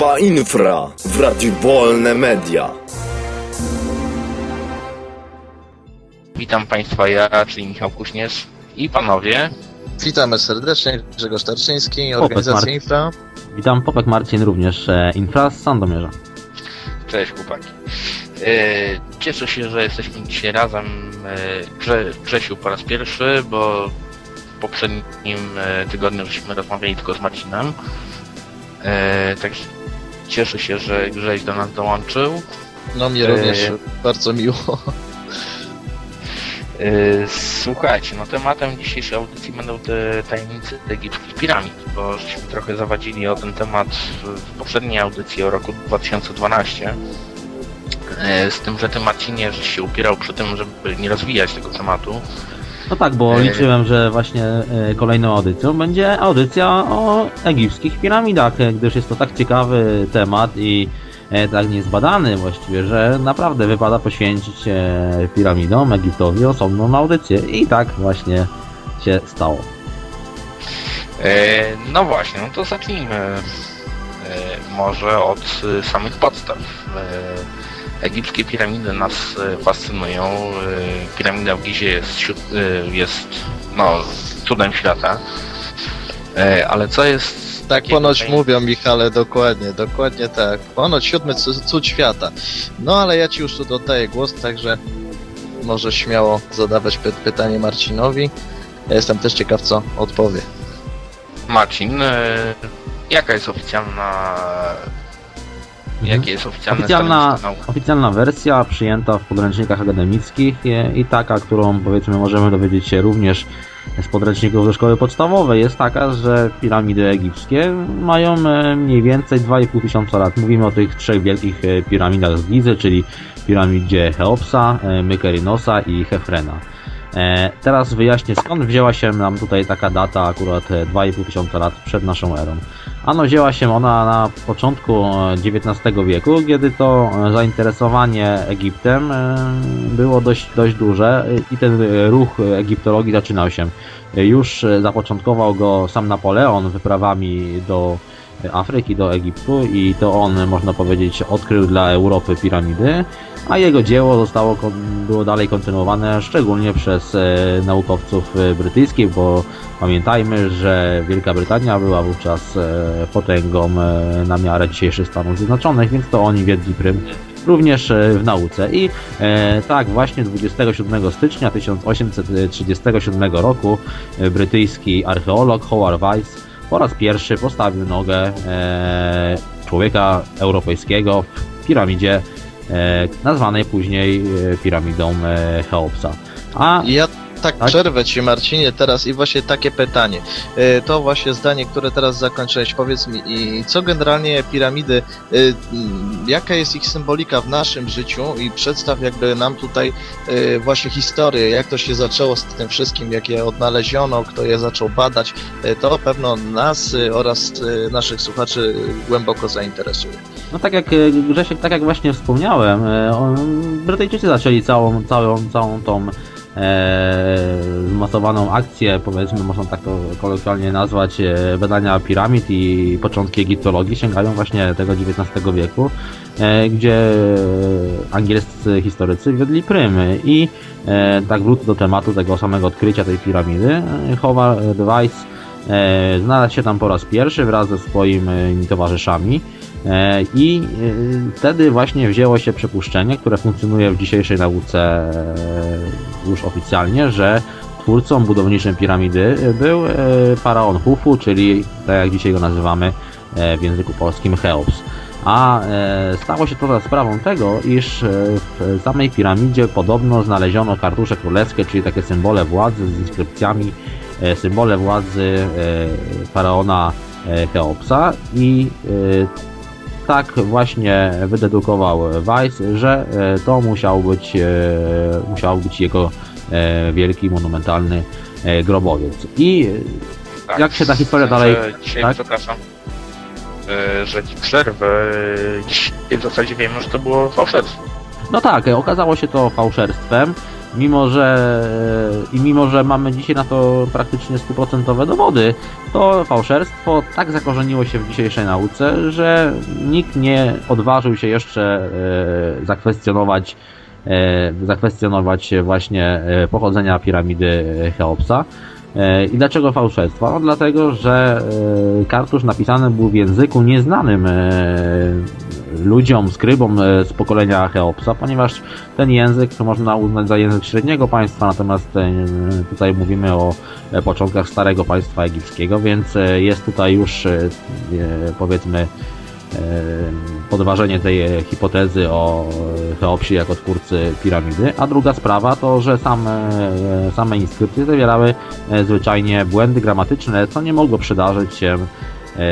Grupa Infra w Radiu Wolne Media. Witam Państwa, ja, czyli Michał Kuśnierz i panowie. Witamy serdecznie, Grzegorz Tarczyński, Organizacja. Infra. Witam, Popek Marcin również, e, Infra z Sandomierza. Cześć chłopaki. E, Cieszę się, że jesteśmy dzisiaj razem. E, Grze, Grzesiu po raz pierwszy, bo w poprzednim e, tygodniu żeśmy rozmawiali tylko z Marcinem. E, Także cieszę się, że Grześ do nas dołączył. No mnie również bardzo miło. E, Słuchajcie, no tematem dzisiejszej audycji będą te tajemnice egipskich piramid, bo żeśmy trochę zawadzili o ten temat w w poprzedniej audycji o roku 2012. E, Z tym, że ty Marcinie, żeś się upierał przy tym, żeby nie rozwijać tego tematu. No tak, bo E. liczyłem, że właśnie e, kolejną audycją będzie audycja o egipskich piramidach, e, gdyż jest to tak ciekawy temat i tak niezbadany właściwie, że naprawdę wypada poświęcić piramidom Egiptowi osobną audycję. I tak właśnie się stało. No właśnie, no to zacznijmy może od samych podstaw. Egipskie piramidy nas e, fascynują. E, Piramida w Gizie jest, e, jest no, cudem świata. Ale co jest Tak ponoć mówią, Michale, dokładnie, dokładnie tak. Ponoć siódmy cu- cud świata. No ale ja ci już tu oddaję głos, także możesz śmiało zadawać py pytanie Marcinowi. Ja jestem też ciekaw, co odpowie. Marcin, jaka jest oficjalna... Jakie jest oficjalne Oficjalna, oficjalna wersja przyjęta w podręcznikach akademickich e, i taka, którą powiedzmy możemy dowiedzieć się również z podręczników ze szkoły podstawowej jest taka, że piramidy egipskie mają e, mniej więcej 2,5 tysiąca lat. Mówimy o tych trzech wielkich e, piramidach z Gizy, czyli piramidzie Cheopsa, e, Mykerinosa i Hefrena. E, Teraz wyjaśnię skąd wzięła się nam tutaj taka data akurat e, 2,5 tysiąca lat przed naszą erą. Ano wzięła się ona na początku e, XIX wieku, kiedy to e, zainteresowanie Egiptem e, było dość, dość duże e, i ten e, ruch egiptologii zaczynał się. E, Już e, zapoczątkował go sam Napoleon wyprawami do Afryki, do Egiptu i to on, można powiedzieć, odkrył dla Europy piramidy, a jego dzieło zostało, było dalej kontynuowane szczególnie przez e, naukowców e, brytyjskich, bo Pamiętajmy, że Wielka Brytania była wówczas e, potęgą na miarę dzisiejszych Stanów Zjednoczonych, więc to oni wiedli prym również w nauce. I e, tak, właśnie 27 stycznia 1837 roku brytyjski archeolog Howard Weiss po raz pierwszy postawił nogę e, człowieka europejskiego w piramidzie nazwanej później e, piramidą e, Cheopsa. A ja tak, Tak? przerwę ci Marcinie teraz i właśnie takie pytanie. E, To właśnie zdanie, które teraz zakończyłeś. Powiedz mi, i co generalnie piramidy, e, jaka jest ich symbolika w naszym życiu i przedstaw jakby nam tutaj e, właśnie historię, jak to się zaczęło z tym wszystkim, jak je odnaleziono, kto je zaczął badać. To pewno nas oraz naszych słuchaczy głęboko zainteresuje. No tak jak Grzesiek, tak jak właśnie wspomniałem, Brytyjczycy zaczęli całą, całą, całą tą zmasowaną akcję, powiedzmy, można tak to kolokwialnie nazwać, e, badania piramid i początki egiptologii sięgają właśnie tego XIX wieku, e, gdzie angielscy historycy wiedli prym i e, tak wrócę do tematu tego samego odkrycia tej piramidy. E, Howard Weiss e, znalazł się tam po raz pierwszy wraz ze swoimi towarzyszami. E, I e, wtedy właśnie wzięło się przypuszczenie, które funkcjonuje w dzisiejszej nauce e, już oficjalnie, że twórcą budowniczym piramidy był faraon Hufu, czyli tak jak dzisiaj go nazywamy w języku polskim Cheops. A stało się to za sprawą tego, iż w samej piramidzie podobno znaleziono kartusze królewskie, czyli takie symbole władzy z inskrypcjami, symbole władzy faraona Cheopsa i tak właśnie wydedukował Weiss, że e, to musiał być, e, musiał być jego e, wielki, monumentalny grobowiec. I Tak, Jak się ta historia dalej- Dzisiaj, tak? przepraszam, że ci przerwę. Dzisiaj w zasadzie wiemy, że to było fałszerstwo. No tak, okazało się to fałszerstwem mimo że i mimo, że mamy dzisiaj na to praktycznie stuprocentowe dowody, to fałszerstwo tak zakorzeniło się w dzisiejszej nauce, że nikt nie odważył się jeszcze e, zakwestionować e, zakwestionować właśnie e, pochodzenia piramidy Cheopsa. E, I dlaczego fałszerstwo? No dlatego, że e, kartusz napisany był w języku nieznanym e, ludziom, skrybom z pokolenia Cheopsa, ponieważ ten język można uznać za język średniego państwa, natomiast tutaj mówimy o początkach starego państwa egipskiego, więc jest tutaj już powiedzmy podważenie tej hipotezy o e, Cheopsie jako twórcy piramidy, a druga sprawa to, że same, e, same inskrypcje zawierały e, zwyczajnie błędy gramatyczne, co nie mogło przydarzyć się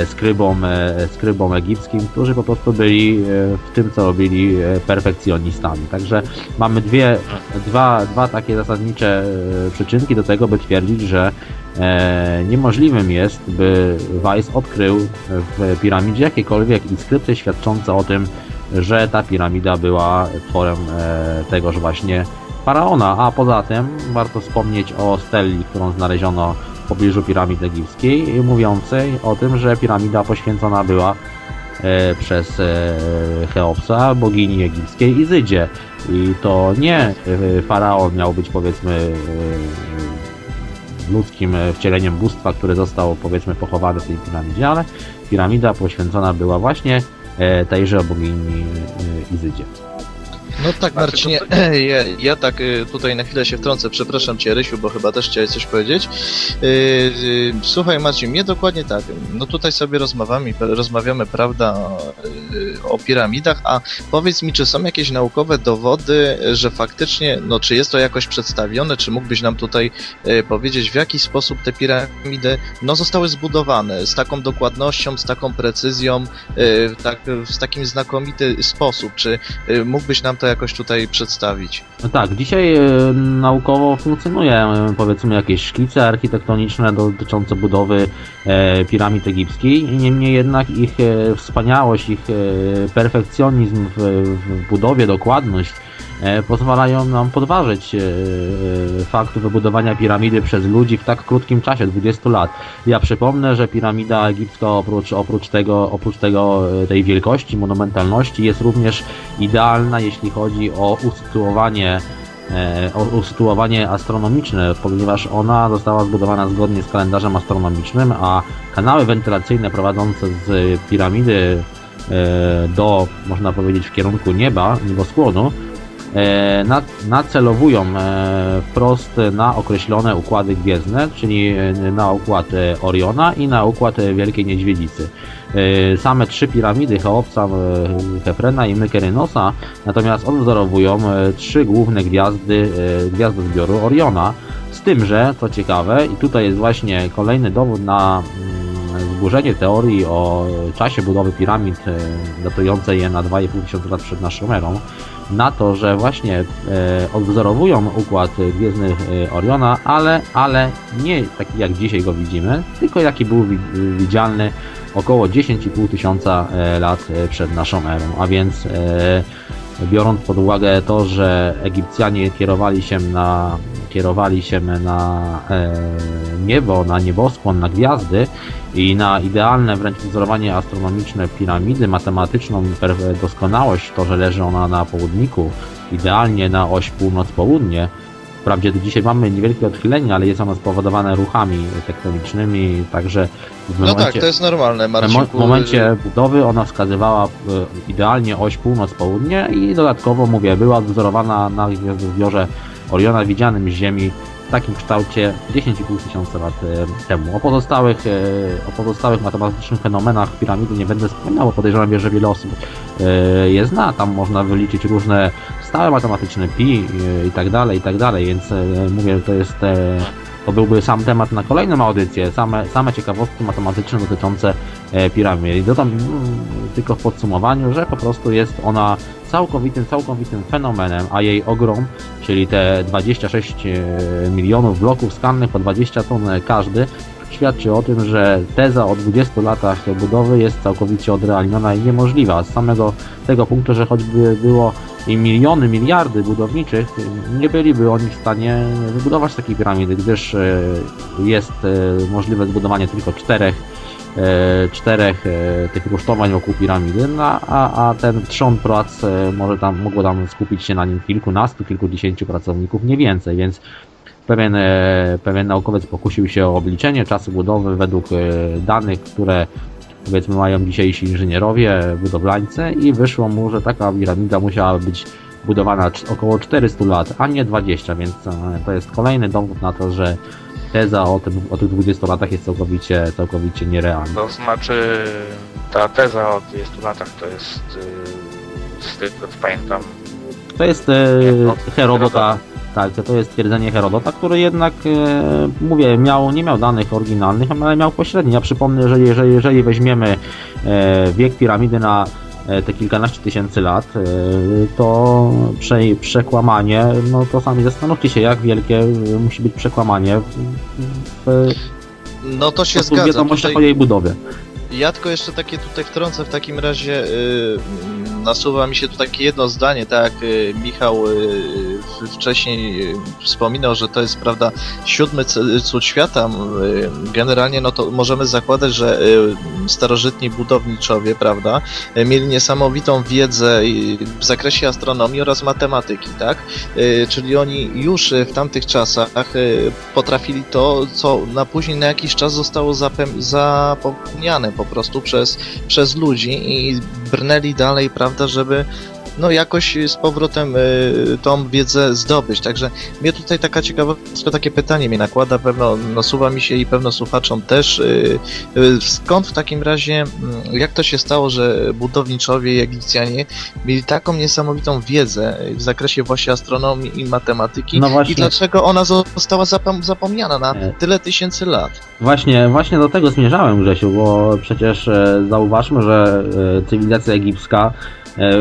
skrybom, e, skrybom egipskim, którzy po prostu byli e, w tym, co robili e, perfekcjonistami. Także mamy dwie, dwa, dwa takie zasadnicze e, przyczynki do tego, by twierdzić, że e, niemożliwym jest, by Weiss odkrył w piramidzie jakiekolwiek inskrypcje świadczące o tym, że ta piramida była tworem e, tegoż właśnie faraona. A poza tym warto wspomnieć o stelli, którą znaleziono w pobliżu piramidy egipskiej, mówiącej o tym, że piramida poświęcona była e, przez e, Cheopsa, bogini egipskiej Izydzie. I to nie e, faraon miał być powiedzmy ludzkim wcieleniem bóstwa, które zostało powiedzmy pochowane w tej piramidzie, ale piramida poświęcona była właśnie tejże bogini Izydzie. No tak, Marcinie, ja, ja tak y, tutaj na chwilę się wtrącę, przepraszam Cię Rysiu, bo chyba też chciałeś coś powiedzieć. Y, y, Słuchaj Marcin, mnie dokładnie tak, no tutaj sobie rozmawiamy, rozmawiamy prawda, o piramidach, a powiedz mi, czy są jakieś naukowe dowody, że faktycznie, no czy jest to jakoś przedstawione, czy mógłbyś nam tutaj powiedzieć, w jaki sposób te piramidy, no zostały zbudowane, z taką dokładnością, z taką precyzją, tak, w takim znakomity sposób, czy mógłbyś nam to jakoś tutaj przedstawić? No tak, dzisiaj e, naukowo funkcjonuje e, powiedzmy jakieś szkice architektoniczne dotyczące budowy e, piramid egipskich, niemniej jednak ich wspaniałość, ich perfekcjonizm w, budowie, dokładność pozwalają nam podważyć e, e, fakt wybudowania piramidy przez ludzi w tak krótkim czasie, 20 lat. Ja przypomnę, że piramida egipska oprócz, oprócz tego, oprócz tego e, tej wielkości, monumentalności jest również idealna, jeśli chodzi o usytuowanie e, o usytuowanie astronomiczne, ponieważ ona została zbudowana zgodnie z kalendarzem astronomicznym, a kanały wentylacyjne prowadzące z piramidy e, do, można powiedzieć, w kierunku nieba, nieboskłonu, e, nacelowują e, wprost na określone układy gwiezdne, czyli e, na układ e, Oriona i na układ e, Wielkiej Niedźwiedzicy. E, Same trzy piramidy Cheopsa, e, Hefrena i Mykerynosa natomiast odwzorowują e, trzy główne gwiazdy e, gwiazdozbioru Oriona, z tym, że co ciekawe, i tutaj jest właśnie kolejny dowód na mm, zburzenie teorii o czasie budowy piramid e, datującej je na 2,5 tysiąca lat przed naszą erą, na to, że właśnie e, odwzorowują układ gwiezdny e, Oriona, ale, ale nie taki jak dzisiaj go widzimy, tylko jaki był wi- widzialny około 10,5 tysiąca e, lat przed naszą erą, a więc biorąc pod uwagę to, że Egipcjanie kierowali się na, kierowali się na niebo, na nieboskłon, na gwiazdy i na idealne wręcz wzorowanie astronomiczne piramidy, matematyczną doskonałość, to, że leży ona na południku, idealnie na oś północ-południe. Wprawdzie do dzisiaj mamy niewielkie odchylenie, ale jest ono spowodowane ruchami tektonicznymi, także w No momencie... tak, to jest normalne, Marcinku. w momencie budowy ona wskazywała e, idealnie oś północ-południe i dodatkowo, mówię, była odwzorowana na gwiazdozbiorze Oriona widzianym z Ziemi w takim kształcie 10,5 tysiąca lat e, temu. O pozostałych, e, o pozostałych matematycznych fenomenach piramidy nie będę wspominał, bo podejrzewam, że wiele osób e, je zna. Tam można wyliczyć różne stałe matematyczne pi i tak dalej, i tak dalej, więc mówię, to jest to byłby sam temat na kolejną audycję, same, same ciekawostki matematyczne dotyczące e, piramid. Dodam mm, tylko w podsumowaniu, że po prostu jest ona całkowitym, całkowitym fenomenem, a jej ogrom, czyli te 26 e, milionów bloków skalnych po 20 ton każdy, świadczy o tym, że teza o 20 latach budowy jest całkowicie odrealniona i niemożliwa. Z samego tego punktu, że choćby było i miliony, miliardy budowniczych, nie byliby oni w stanie wybudować takiej piramidy, gdyż e, jest e, możliwe zbudowanie tylko czterech e, czterech tych rusztowań wokół piramidy, no, a, a ten trzon prac może tam, mogło tam skupić się na nim kilkunastu, kilkudziesięciu pracowników, nie więcej, więc pewien, e, pewien naukowiec pokusił się o obliczenie czasu budowy według e, danych, które powiedzmy mają dzisiejsi inżynierowie, budowlańcy i wyszło mu, że taka piramida musiała być budowana około 400 lat, a nie 20, więc e, to jest kolejny dowód na to, że teza o, tym, o tych 20 latach jest całkowicie, całkowicie nierealna. To znaczy, ta teza o 20 latach to jest, z tego co pamiętam, To jest e, no, Herodota, tak, to jest twierdzenie Herodota, który jednak, e, mówię, miał, nie miał danych oryginalnych, ale miał pośrednie. Ja przypomnę, że jeżeli, jeżeli weźmiemy e, wiek piramidy na e, te kilkanaście tysięcy lat, e, to prze, przekłamanie, no to sami zastanówcie się, jak wielkie e, musi być przekłamanie w, w, No to się w zgadza. wiadomościach Tutaj- o jej budowie. Ja tylko jeszcze takie tutaj wtrącę w takim razie yy, nasuwa mi się tu takie jedno zdanie, tak jak y, Michał y, w- wcześniej y, wspominał, że to jest prawda siódmy cud świata. y, Generalnie no to możemy zakładać, że starożytni budowniczowie, prawda, mieli niesamowitą wiedzę w zakresie astronomii oraz matematyki, tak? Czyli oni już w tamtych czasach potrafili to, co na później na jakiś czas zostało zapomniane po prostu przez, przez ludzi i brnęli dalej, prawda, żeby no jakoś z powrotem y, tą wiedzę zdobyć. Także mnie tutaj taka ciekawostka, takie pytanie mnie nakłada, pewno nasuwa mi się i pewno słuchaczom też. Y, y, skąd w takim razie, mm, jak to się stało, że budowniczowie i Egipcjanie mieli taką niesamowitą wiedzę w zakresie właśnie astronomii i matematyki No właśnie. i dlaczego ona została zapom- zapomniana na E. tyle tysięcy lat? Właśnie, właśnie do tego zmierzałem, Grzesiu, bo przecież e, zauważmy, że e, cywilizacja egipska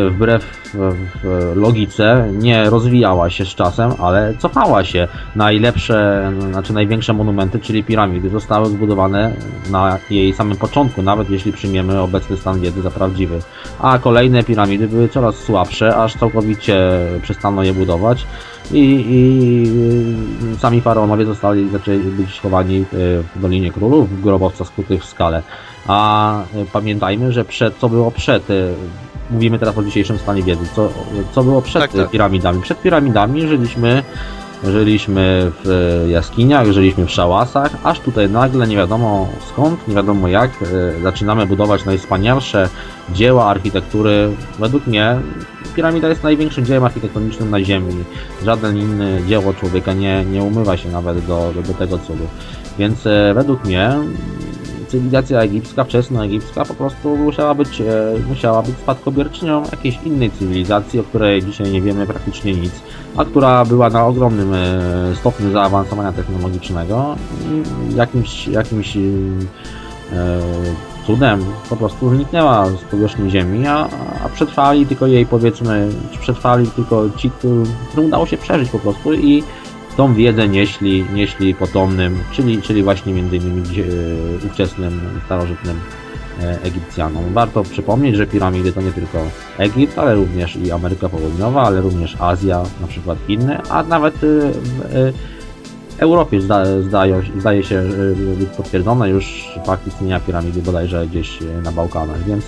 wbrew w, w logice nie rozwijała się z czasem, ale cofała się. Najlepsze, znaczy największe monumenty, czyli piramidy, zostały zbudowane na jej samym początku, nawet jeśli przyjmiemy obecny stan wiedzy za prawdziwy. A kolejne piramidy były coraz słabsze, aż całkowicie przestano je budować i, i y, sami faraonowie zostali, zaczęli być chowani y, w Dolinie Królów, w grobowcach skutych w skale. A pamiętajmy, że przed, co było przed, mówimy teraz o dzisiejszym stanie wiedzy, co, co było przed Tak, tak. piramidami. Przed piramidami żyliśmy Żyliśmy w jaskiniach, żyliśmy w szałasach, aż tutaj nagle nie wiadomo skąd, nie wiadomo jak, y, zaczynamy budować najwspanialsze dzieła architektury. Według mnie piramida jest największym dziełem architektonicznym na Ziemi. Żaden inny dzieło człowieka nie, nie umywa się nawet do, do, do tego cudu. Więc e, według mnie cywilizacja egipska, wczesnoegipska po prostu musiała być, e, musiała być spadkobierczynią jakiejś innej cywilizacji, o której dzisiaj nie wiemy praktycznie nic, a która była na ogromnym e, stopniu zaawansowania technologicznego i jakimś, jakimś e, cudem po prostu zniknęła z powierzchni Ziemi, a, a przetrwali tylko jej powiedzmy, przetrwali tylko ci, którym udało się przeżyć po prostu i tą wiedzę nieśli, nieśli potomnym, czyli, czyli właśnie między innymi e, ówczesnym, starożytnym e, Egipcjanom. Warto przypomnieć, że piramidy to nie tylko Egipt, ale również i Ameryka Południowa, ale również Azja, na przykład Chiny, a nawet e, w Europie zda, zdają, zdaje się być potwierdzone już fakt istnienia piramidy bodajże gdzieś na Bałkanach, więc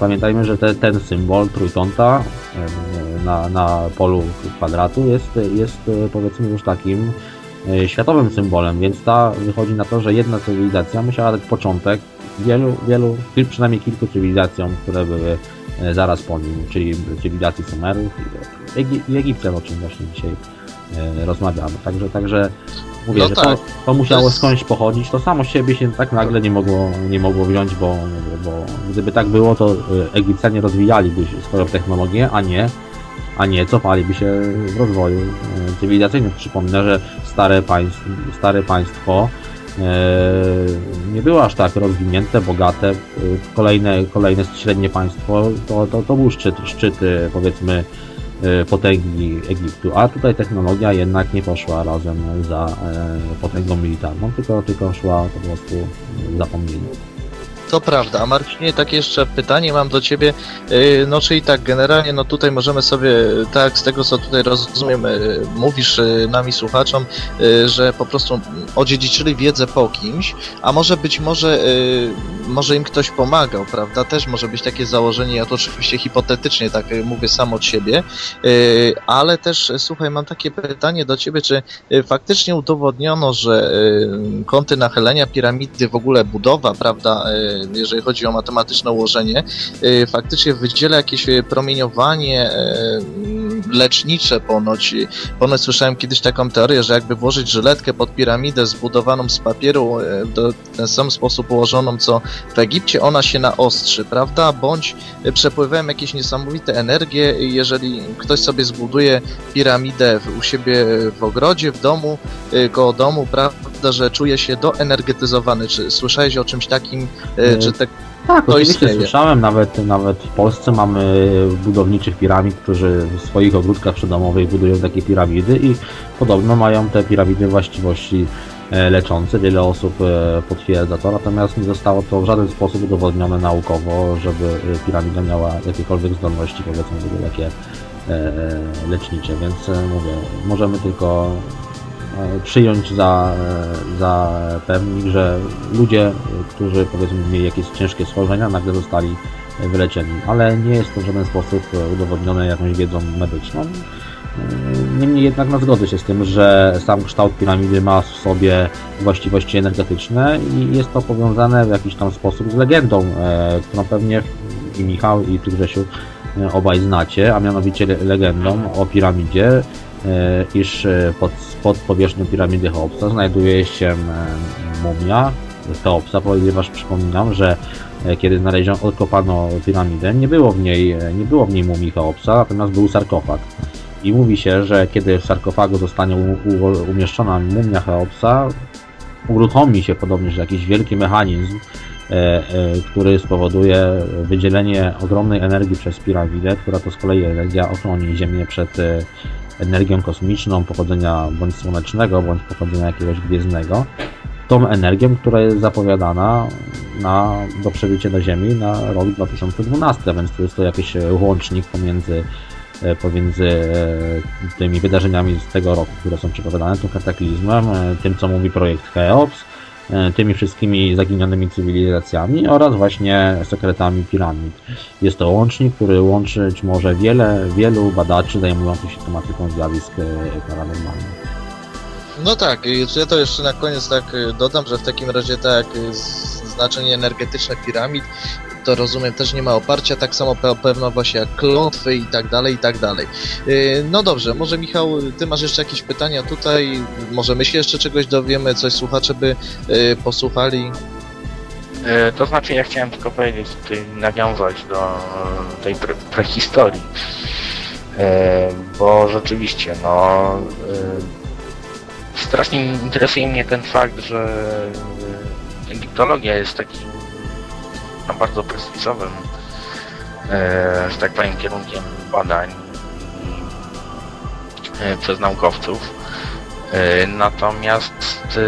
pamiętajmy, że te, ten symbol trójkąta na, na polu kwadratu jest, jest e, powiedzmy już takim e, światowym symbolem, więc ta wychodzi na to, że jedna cywilizacja musiała dać początek wielu, wielu, przynajmniej kilku cywilizacjom, które były e, zaraz po nim, czyli cywilizacji Sumerów i Egi- i Egipcjan, o czym właśnie dzisiaj rozmawiamy. Także, także mówię, No że tak. to, to musiało To jest- skądś pochodzić, to samo z siebie się tak nagle nie mogło, nie mogło wziąć, bo, bo gdyby tak było, to e, Egipcjanie rozwijaliby swoją technologię, a nie a nie cofaliby się w rozwoju e, cywilizacyjnym. Przypomnę, że stare, państw, stare państwo e, nie było aż tak rozwinięte, bogate. Kolejne, kolejne średnie państwo to, to, to był szczyt, szczyt powiedzmy potęgi Egiptu, a tutaj technologia jednak nie poszła razem za e, potęgą militarną, tylko, tylko szła po prostu zapomnienie. To prawda, a Marcinie, tak jeszcze pytanie mam do ciebie, Yy, no czyli tak, generalnie, no tutaj możemy sobie, tak, z tego co tutaj rozumiem, yy, mówisz yy, nami słuchaczom, że po prostu odziedziczyli wiedzę po kimś, a może być może, może im ktoś pomagał, prawda, też może być takie założenie, ja to oczywiście hipotetycznie tak mówię sam od siebie, ale też, słuchaj, mam takie pytanie do ciebie, czy faktycznie udowodniono, że kąty nachylenia piramidy, w ogóle budowa, prawda, jeżeli chodzi o matematyczne ułożenie, y, faktycznie wydziela jakieś y, promieniowanie y, lecznicze ponoć. Ponoć słyszałem kiedyś taką teorię, że jakby włożyć żyletkę pod piramidę zbudowaną z papieru w ten sam sposób ułożoną co w Egipcie, ona się naostrzy, prawda? Bądź przepływają jakieś niesamowite energie, jeżeli ktoś sobie zbuduje piramidę u siebie w ogrodzie, w domu, koło domu, prawda, że czuje się doenergetyzowany. Czy słyszałeś o czymś takim, czy tak tak, to oczywiście istnieje. słyszałem, nawet, nawet w Polsce mamy budowniczych piramid, którzy w swoich ogródkach przydomowych budują takie piramidy i podobno mają te piramidy właściwości e, leczące. Wiele osób e, potwierdza to, natomiast nie zostało to w żaden sposób udowodnione naukowo, żeby e, piramida miała jakiekolwiek zdolności, powiedzmy, takie e, e, lecznicze, więc e, mówię, możemy tylko e, przyjąć za, za pewnik, że ludzie, którzy powiedzmy mieli jakieś ciężkie schorzenia, nagle zostali wyleczeni, ale nie jest to w żaden sposób udowodnione jakąś wiedzą medyczną. Niemniej jednak no, zgodzę się z tym, że sam kształt piramidy ma w sobie właściwości energetyczne i jest to powiązane w jakiś tam sposób z legendą, e, którą pewnie i Michał i ty Grzesiu e, obaj znacie, a mianowicie le- legendą o piramidzie, iż e, pod, pod powierzchnią piramidy Cheopsa znajduje się e, mumia Cheopsa, ponieważ przypominam, że e, kiedy znaleziono, odkopano piramidę, nie było w niej, e, nie było w niej mumii Cheopsa, natomiast był sarkofag. I mówi się, że kiedy w sarkofagu zostanie umieszczona mumia Cheopsa, uruchomi się podobnież jakiś wielki mechanizm, e, e, który spowoduje wydzielenie ogromnej energii przez piramidę, która to z kolei energia ochroni Ziemię przed e, energią kosmiczną pochodzenia bądź słonecznego, bądź pochodzenia jakiegoś gwiezdnego. Tą energią, która jest zapowiadana na, do przebycia do Ziemi na rok 2012, więc to jest to jakiś łącznik pomiędzy e, pomiędzy e, tymi wydarzeniami z tego roku, które są przepowiadane, tym kataklizmem, e, tym co mówi projekt Cheops, tymi wszystkimi zaginionymi cywilizacjami oraz właśnie sekretami piramid. Jest to łącznik, który łączyć może wiele, wielu badaczy zajmujących się tematyką zjawisk e, paranormalnych. No tak, ja to jeszcze na koniec tak y, dodam, że w takim razie tak znaczenie energetyczne piramid to rozumiem też nie ma oparcia, tak samo pe pewno właśnie jak klątwy i tak dalej, i tak dalej. Y, No dobrze, może Michał, ty masz jeszcze jakieś pytania tutaj, może my się jeszcze czegoś dowiemy, coś słuchacze by y, posłuchali. E, To znaczy, ja chciałem tylko powiedzieć, tutaj nawiązać do tej pre prehistorii, bo rzeczywiście, no, strasznie interesuje mnie ten fakt, że egiptologia jest takim bardzo prestiżowym, e, że tak powiem, kierunkiem badań e, przez naukowców. E, Natomiast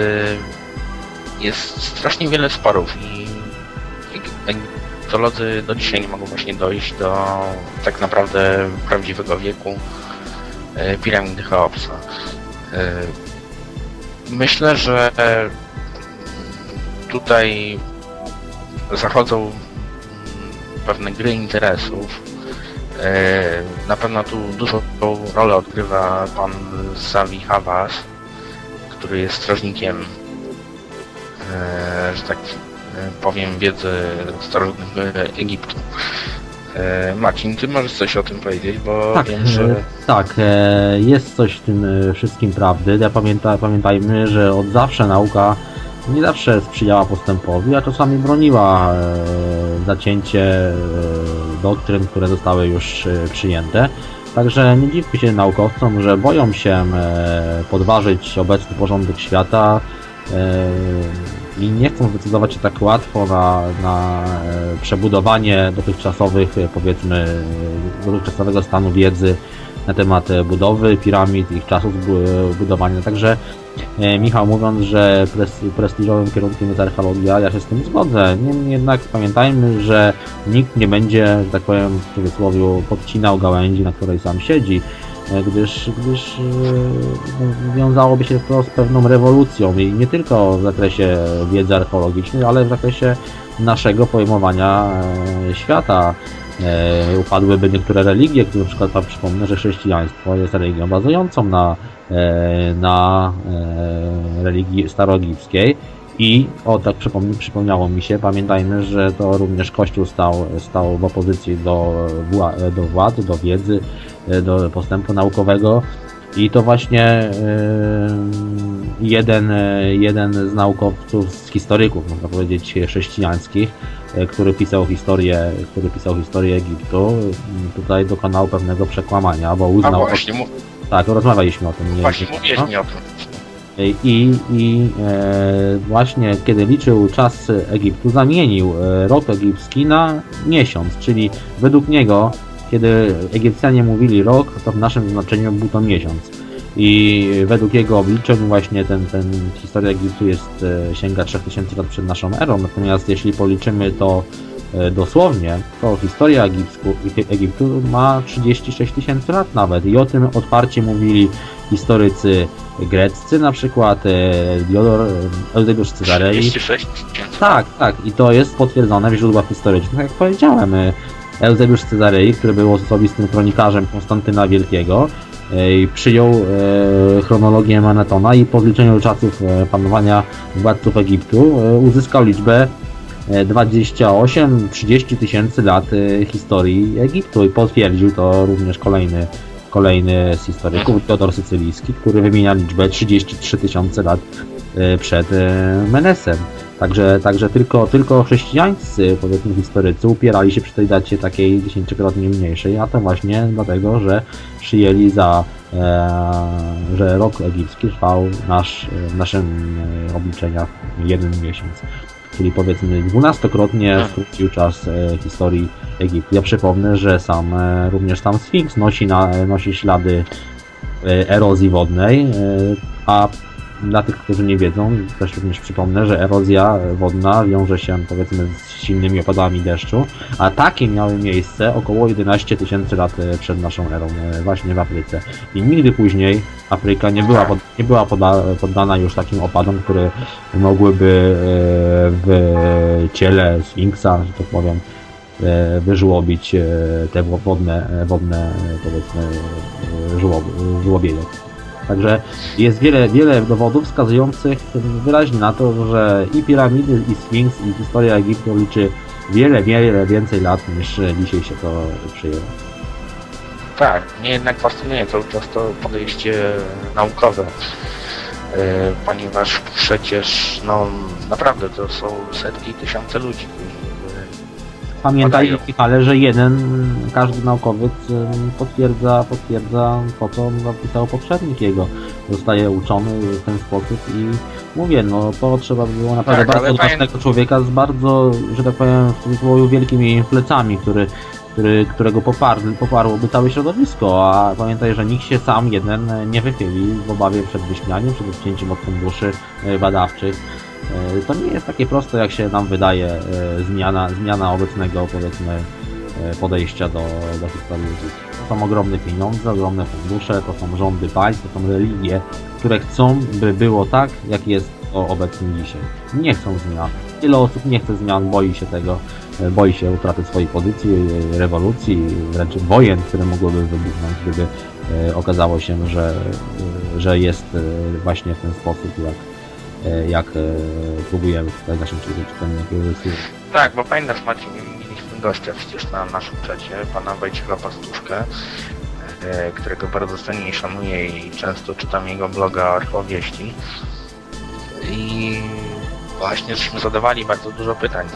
jest strasznie wiele sporów i eg- egiptolodzy do dzisiaj nie mogą właśnie dojść do tak naprawdę prawdziwego wieku piramidy Cheopsa. Myślę, że tutaj zachodzą pewne gry interesów. E, Na pewno tu dużą rolę odgrywa pan Savi Havas, który jest strażnikiem e, że tak e, powiem, wiedzy starożytnego Egiptu. Marcin, ty możesz coś o tym powiedzieć, bo Tak, wiem, że tak, jest coś w tym wszystkim prawdy. Ja pamięta, pamiętajmy, że od zawsze nauka nie zawsze sprzyjała postępowi, a czasami broniła e, zacięcie e, doktryn, które zostały już e, przyjęte. Także nie dziwmy się naukowcom, że boją się podważyć obecny porządek świata i nie chcą zdecydować się tak łatwo na, na przebudowanie dotychczasowych, powiedzmy, dotychczasowego stanu wiedzy na temat e, budowy piramid, ich czasów bu- budowania. Także e, Michał mówiąc, że pres, prestiżowym kierunkiem jest archeologia, ja się z tym zgodzę. Niemniej jednak pamiętajmy, że nikt nie będzie, że tak powiem w cudzysłowie, podcinał gałęzi, na której sam siedzi, e, gdyż, gdyż e, no, wiązałoby się to z pewną rewolucją i nie tylko w zakresie wiedzy archeologicznej, ale w zakresie naszego pojmowania e, świata. E, upadłyby niektóre religie, które na przykład wam przypomnę, że chrześcijaństwo jest religią bazującą na, e, na e, religii staroegipskiej. I o tak przypomnę, przypomniało mi się, pamiętajmy, że to również Kościół stał, stał w opozycji do, do władzy, do wiedzy, do postępu naukowego. I to właśnie jeden, jeden z naukowców, z historyków, można powiedzieć, chrześcijańskich, który pisał historię, który pisał historię Egiptu, m, tutaj dokonał pewnego przekłamania, bo A uznał... właśnie, mów, Tak, rozmawialiśmy o tym. nie- właśnie nie- mówiłeś no. mi o tym. I, i e, właśnie kiedy liczył czas Egiptu, zamienił e, rok egipski na miesiąc, czyli według niego, kiedy Egipcjanie mówili rok, to w naszym znaczeniu był to miesiąc. I według jego obliczeń właśnie ten, ten historia Egiptu jest, e, sięga 3000 lat przed naszą erą, natomiast jeśli policzymy to e, dosłownie, to historia Egipsku, Egiptu ma 36 tysięcy lat nawet i o tym otwarcie mówili historycy greccy, na przykład e, Diodor, e, Eusebeusz Cezarei. 36 tysięcy. Tak, tak, i to jest potwierdzone w źródłach historycznych, jak powiedziałem. e, Eusebeusz Cezarei, który był osobistym kronikarzem Konstantyna Wielkiego, przyjął e, chronologię Manetona i po zliczeniu czasów e, panowania władców Egiptu e, uzyskał liczbę e, 28-30 tysięcy lat historii Egiptu i potwierdził to również kolejny, kolejny z historyków, Teodor Sycylijski, który wymienia liczbę 33 tysiące lat przed Menesem. Także, także tylko, tylko chrześcijańscy, powiedzmy historycy, upierali się przy tej dacie takiej dziesięciokrotnie mniejszej, a to właśnie dlatego, że przyjęli za, e, że rok egipski trwał nasz, w naszym e, obliczeniach jeden miesiąc. Czyli powiedzmy dwunastokrotnie skrócił czas e, historii Egiptu. Ja przypomnę, że sam e, również tam Sfinks nosi, na, nosi ślady e, erozji wodnej, a dla tych, którzy nie wiedzą, też również przypomnę, że erozja wodna wiąże się powiedzmy z silnymi opadami deszczu, a takie miały miejsce około 11 tysięcy lat przed naszą erą, właśnie w Afryce. I nigdy później Afryka nie była, pod, nie była poda, poddana już takim opadom, które mogłyby e, w ciele Sfinksa, że tak powiem, e, wyżłobić e, te wo- wodne, wodne powiedzmy żłob. Także jest wiele, wiele dowodów wskazujących wyraźnie na to, że i piramidy, i Sfinks, i historia Egiptu liczy wiele, wiele więcej lat niż dzisiaj się to przyjęło. Tak, mnie jednak fascynuje cały czas to podejście naukowe, e, ponieważ przecież no naprawdę to są setki, tysiące ludzi, Pamiętaj, ale że jeden, każdy naukowiec potwierdza, potwierdza to, co napisał poprzednik jego. Zostaje uczony w ten sposób i mówię, no to trzeba by było naprawdę Tak, bardzo odważnego człowieka z bardzo, że tak powiem, w cudzysłowie wielkimi plecami, który, który, którego poparł, poparłoby całe środowisko, a pamiętaj, że nikt się sam jeden nie wychyli w obawie przed wyśmianiem, przed odcięciem od funduszy e, badawczych. E, To nie jest takie proste, jak się nam wydaje, e, zmiana, zmiana obecnego, powiedzmy, e, podejścia do, do historii Egiptu. To są ogromne pieniądze, ogromne fundusze, to są rządy państw, to są religie, które chcą, by było tak, jak jest to obecnie dzisiaj. Nie chcą zmian. Wiele osób nie chce zmian, boi się tego, boi się utraty swojej pozycji, rewolucji, wręcz wojen, które mogłyby wybuchnąć, gdyby okazało się, że, że jest właśnie w ten sposób, jak jak e, próbujemy tutaj naszym czytelnikom Tak, bo pamiętasz Maciej, mieliśmy gościa przecież na naszym czacie, pana Wojciecha Pastuszkę, e, którego bardzo cenię i szanuję i często czytam jego bloga Archowieści. I właśnie żeśmy zadawali bardzo dużo pytań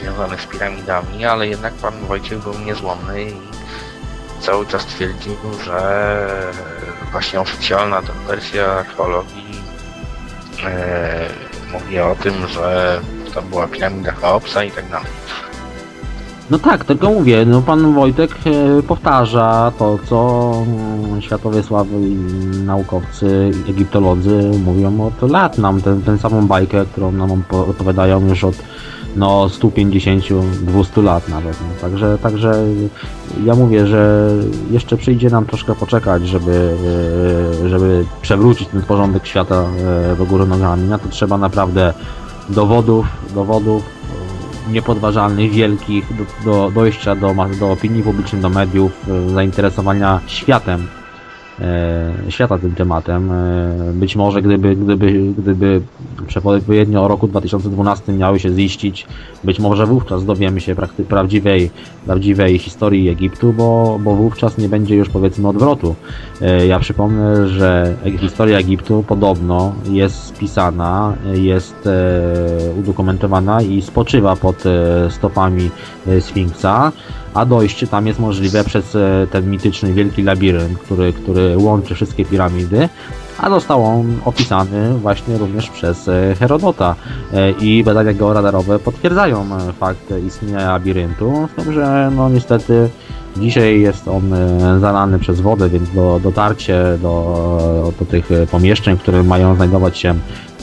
związanych z piramidami, ale jednak pan Wojciech był niezłomny i cały czas twierdził, że właśnie oficjalna wersja archeologii e, mówi o tym, że to była piramida Cheopsa i tak dalej. No tak, tylko mówię, no pan Wojtek e, powtarza to, co światowie sławy i naukowcy, egiptolodzy mówią od lat nam, tę tę samą bajkę, którą nam opo- opowiadają już od no 150-200 lat nawet. No. Także, także ja mówię, że jeszcze przyjdzie nam troszkę poczekać, żeby, e, żeby przewrócić ten porządek świata e, do góry nogami. Na to trzeba naprawdę dowodów, dowodów niepodważalnych, wielkich, do, do dojścia do, do opinii publicznej, do mediów, e, zainteresowania światem, świata tym tematem. E, być może gdyby, gdyby, gdyby przepowiednio o roku 2012 miały się ziścić, być może wówczas dowiemy się prawdziwej, prawdziwej historii Egiptu, bo, bo wówczas nie będzie już powiedzmy odwrotu. E, Ja przypomnę, że e- historia Egiptu podobno jest spisana, e, jest e, udokumentowana i spoczywa pod e, stopami e, Sfinksa, a dojście tam jest możliwe przez e, ten mityczny wielki labirynt, który, który łączy wszystkie piramidy, a został on opisany właśnie również przez e, Herodota. E, i badania georadarowe potwierdzają fakt istnienia labiryntu, z tym, że no niestety Dzisiaj jest on zalany przez wodę, więc do, dotarcie do, do tych pomieszczeń, w których mają znajdować się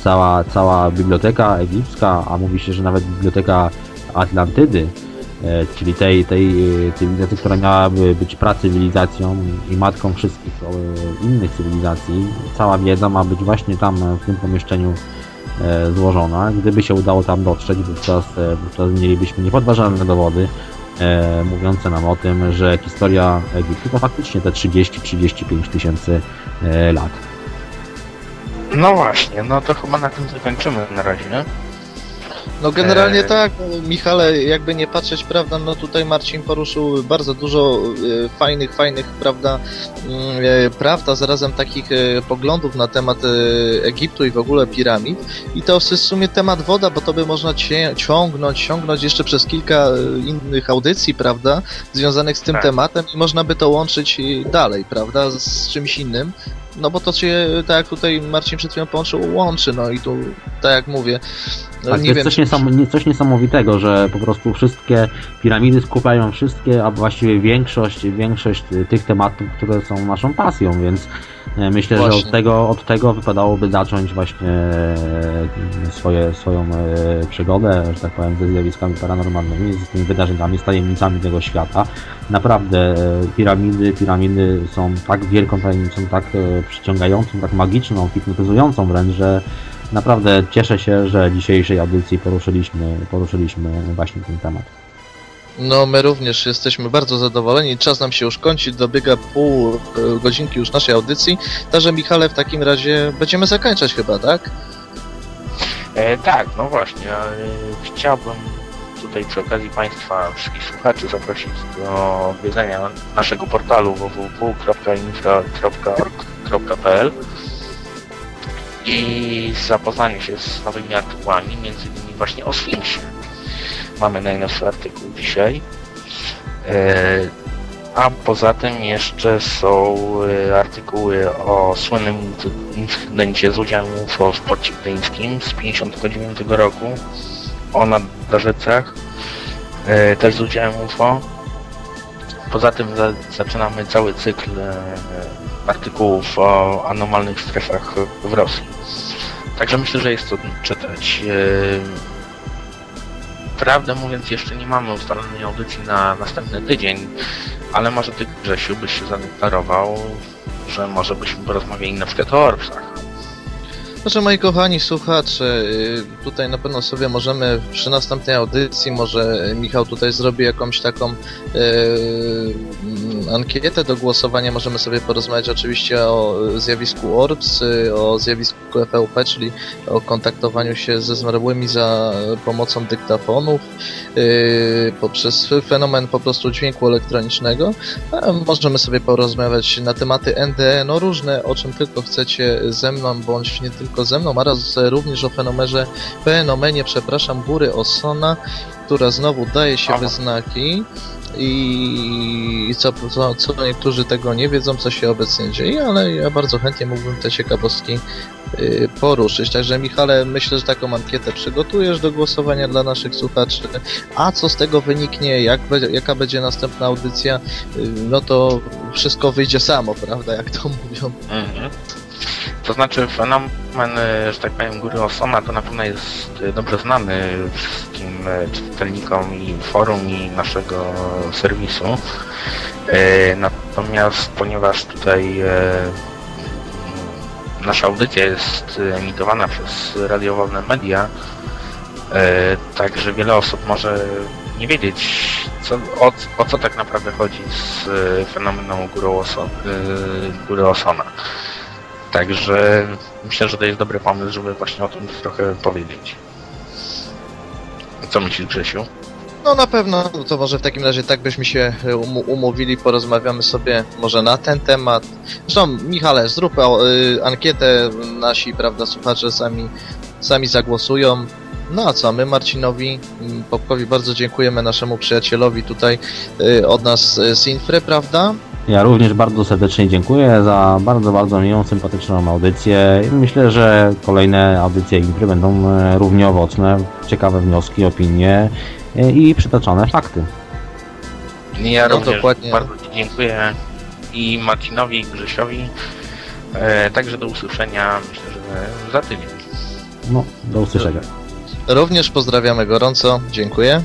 cała, cała biblioteka egipska, a mówi się, że nawet biblioteka Atlantydy, czyli tej, tej e, cywilizacji, która miałaby być pracywilizacją i matką wszystkich e, innych cywilizacji. Cała wiedza ma być właśnie tam e, w tym pomieszczeniu e, złożona. Gdyby się udało tam dotrzeć, wówczas, e, wówczas mielibyśmy niepodważalne dowody, e, mówiące nam o tym, że historia Egiptu to faktycznie te 30-35 tysięcy e, lat. No właśnie, no to chyba na tym zakończymy na razie. No generalnie Eee. tak, no, Michale, jakby nie patrzeć, prawda, no tutaj Marcin poruszył bardzo dużo e, fajnych, fajnych, prawda, mm, e, prawd, a zarazem takich e, poglądów na temat e, Egiptu i w ogóle piramid. I to jest w sumie temat woda, bo to by można ciągnąć, ciągnąć jeszcze przez kilka e, innych audycji, prawda, związanych z tym Tak. tematem i można by to łączyć e, dalej, prawda, z czymś innym. No bo to się, tak jak tutaj Marcin przed chwilą połączył, łączy, no i tu, tak jak mówię, no, Tak, nie jest wiem, coś, niesam, nie- coś niesamowitego, że po prostu wszystkie piramidy skupiają wszystkie, a właściwie większość, większość tych tematów, które są naszą pasją, więc e, myślę, że Właśnie. od tego, od tego wypadałoby zacząć właśnie e, swoje, swoją e, przygodę, że tak powiem, ze zjawiskami paranormalnymi, z tymi wydarzeniami, z tajemnicami tego świata. Naprawdę piramidy, piramidy są tak wielką tajemnicą, tak przyciągającą, tak magiczną, hipnotyzującą wręcz, że Naprawdę cieszę się, że dzisiejszej audycji poruszyliśmy, poruszyliśmy właśnie ten temat. No, my również jesteśmy bardzo zadowoleni. Czas nam się już kończy, dobiega pół e, godzinki już naszej audycji. Także Michale, w takim razie będziemy zakończać chyba, tak? E, tak, no właśnie. E, chciałbym tutaj przy okazji Państwa, wszystkich słuchaczy zaprosić do odwiedzenia naszego portalu www.infra.org.pl i zapoznania się z nowymi artykułami, między innymi właśnie o Sfinksie. Mamy najnowszy artykuł dzisiaj. E, a poza tym jeszcze są e, artykuły o słynnym incydencie z udziałem UFO w porcie gdyńskim z 59 roku, o Nadarzycach, e, też z udziałem UFO. Poza tym za, zaczynamy cały cykl artykułów o anomalnych strefach w Rosji. Także myślę, że jest to czytać. Prawdę mówiąc, jeszcze nie mamy ustalonej audycji na następny tydzień, ale może ty, Grzesiu, byś się zadeklarował, że może byśmy porozmawiali na przykład o Orbsach. Znaczy, moi kochani słuchacze, y, tutaj na pewno sobie możemy przy następnej audycji, może Michał tutaj zrobi jakąś taką y, mm, ankietę do głosowania. Możemy sobie porozmawiać oczywiście o zjawisku ORBS, y, o zjawisku FVP, czyli o kontaktowaniu się ze zmarłymi za pomocą dyktafonów, y, poprzez fenomen po prostu dźwięku elektronicznego. A możemy sobie porozmawiać na tematy NDE, no różne, o czym tylko chcecie ze mną, bądź nie tylko ze mną, oraz również o fenomerze, fenomenie, przepraszam, góry Osona, która znowu daje się Aha. we znaki. I co, co, co niektórzy tego nie wiedzą, co się obecnie dzieje, ale ja bardzo chętnie mógłbym te ciekawostki y, poruszyć. Także Michale, myślę, że taką ankietę przygotujesz do głosowania dla naszych słuchaczy, a co z tego wyniknie, jak jaka będzie następna audycja, y, no to wszystko wyjdzie samo, prawda, jak to mówią. Mhm. To znaczy fenomen, e, że tak powiem, góry Osona to na pewno jest e, dobrze znany wszystkim e, czytelnikom i forum i naszego serwisu. Natomiast ponieważ tutaj nasza audycja jest emitowana przez Radio Wolne Media, także wiele osób może nie wiedzieć co, o, o co tak naprawdę chodzi z fenomenem Góry Osona. Także myślę, że to jest dobry pomysł, żeby właśnie o tym trochę powiedzieć. Co myślisz, Grzesiu? No na pewno, no to może w takim razie tak byśmy się umu- umówili, porozmawiamy sobie może na ten temat. Zresztą Michale, zrób y, ankietę, nasi, prawda, słuchacze sami, sami zagłosują. No a co, my Marcinowi mm, Popkowi bardzo dziękujemy naszemu przyjacielowi tutaj y, od nas y, z Infry, prawda? Ja również bardzo serdecznie dziękuję za bardzo, bardzo miłą, sympatyczną audycję. I Myślę, że kolejne audycje Impry będą e, równie owocne, ciekawe wnioski, opinie e, i przytaczane fakty. Ja No, również dokładnie. bardzo Ci dziękuję i Marcinowi, i Grzesiowi. E, także do usłyszenia, myślę, że za tydzień. No, do usłyszenia. Również pozdrawiamy gorąco, dziękuję.